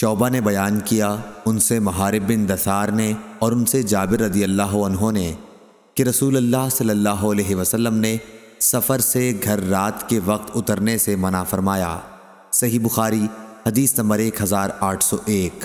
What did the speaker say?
شعبہ نے بیان کیا، ان سے محارب بن دسار نے اور ان سے جابر رضی اللہ عنہ نے کہ رسول اللہ صلی اللہ علیہ وسلم نے سفر سے گھر رات کے وقت اترنے سے منع فرمایا۔ صحیح بخاری، حدیث نمبر ایک ہزار آٹھ سو ایک۔